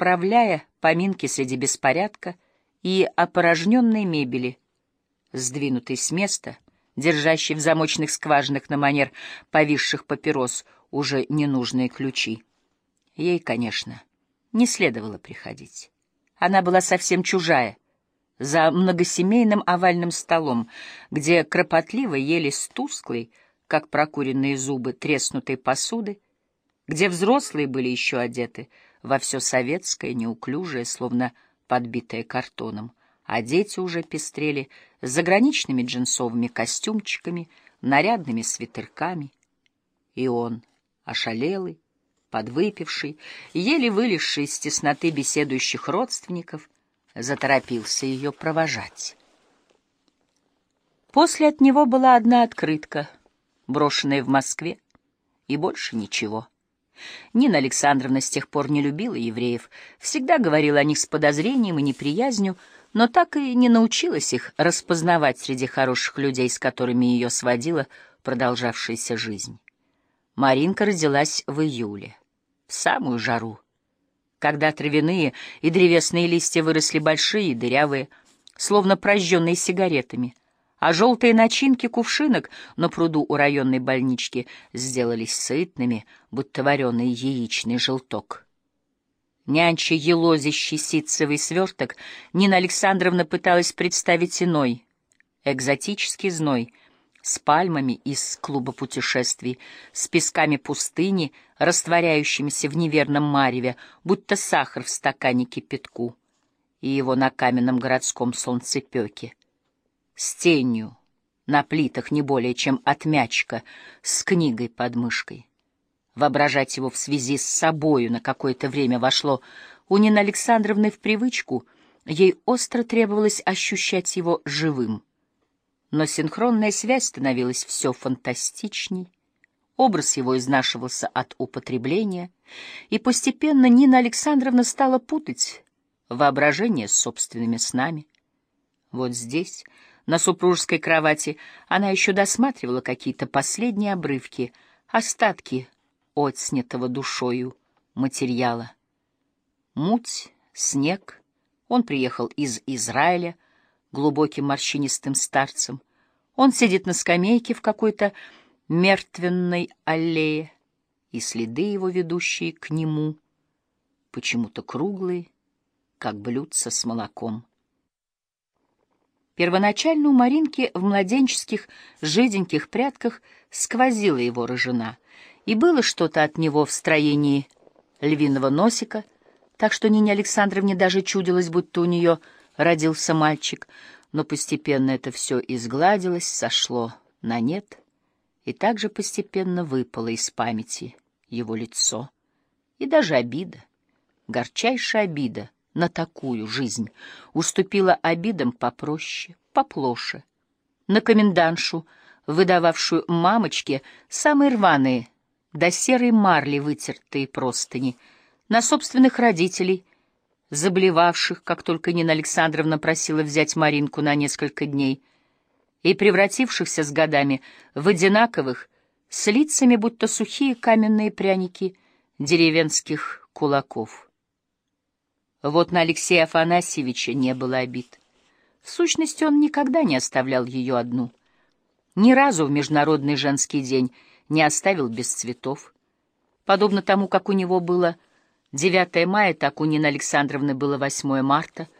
расправляя поминки среди беспорядка и опорожненной мебели, сдвинутой с места, держащей в замочных скважинах на манер повисших папирос уже ненужные ключи. Ей, конечно, не следовало приходить. Она была совсем чужая, за многосемейным овальным столом, где кропотливо ели с тусклой, как прокуренные зубы, треснутой посуды, где взрослые были еще одеты во все советское, неуклюжее, словно подбитое картоном, а дети уже пестрели заграничными джинсовыми костюмчиками, нарядными свитерками. И он, ошалелый, подвыпивший, еле вылезший из тесноты беседующих родственников, заторопился ее провожать. После от него была одна открытка, брошенная в Москве, и больше ничего. Нина Александровна с тех пор не любила евреев, всегда говорила о них с подозрением и неприязнью, но так и не научилась их распознавать среди хороших людей, с которыми ее сводила продолжавшаяся жизнь. Маринка родилась в июле, в самую жару, когда травяные и древесные листья выросли большие и дырявые, словно прожженные сигаретами, а желтые начинки кувшинок на пруду у районной больнички сделались сытными, будто вареный яичный желток. Нянча елозящий ситцевый сверток, Нина Александровна пыталась представить иной, экзотический зной, с пальмами из клуба путешествий, с песками пустыни, растворяющимися в неверном мареве, будто сахар в стакане кипятку, и его на каменном городском солнцепеке с тенью, на плитах не более чем отмячка, с книгой под мышкой. Воображать его в связи с собою на какое-то время вошло у Нины Александровны в привычку, ей остро требовалось ощущать его живым. Но синхронная связь становилась все фантастичней, образ его изнашивался от употребления, и постепенно Нина Александровна стала путать воображение с собственными снами. Вот здесь, на супружеской кровати она еще досматривала какие-то последние обрывки, остатки отснятого душою материала. Муть, снег. Он приехал из Израиля, глубоким морщинистым старцем. Он сидит на скамейке в какой-то мертвенной аллее, и следы его, ведущие к нему, почему-то круглые, как блюдца с молоком. Первоначально у Маринки в младенческих жиденьких прядках сквозила его рыжина, и было что-то от него в строении львиного носика, так что Нине Александровне даже чудилось, будто у нее родился мальчик, но постепенно это все изгладилось, сошло на нет, и также постепенно выпало из памяти его лицо, и даже обида, горчайшая обида — на такую жизнь, уступила обидам попроще, поплоше, на комендантшу, выдававшую мамочке самые рваные, до серой марли вытертые простыни, на собственных родителей, заблевавших, как только Нина Александровна просила взять Маринку на несколько дней, и превратившихся с годами в одинаковых, с лицами будто сухие каменные пряники деревенских кулаков. Вот на Алексея Афанасьевича не было обид. В сущности, он никогда не оставлял ее одну. Ни разу в Международный женский день не оставил без цветов. Подобно тому, как у него было 9 мая, так у Нины Александровны было 8 марта —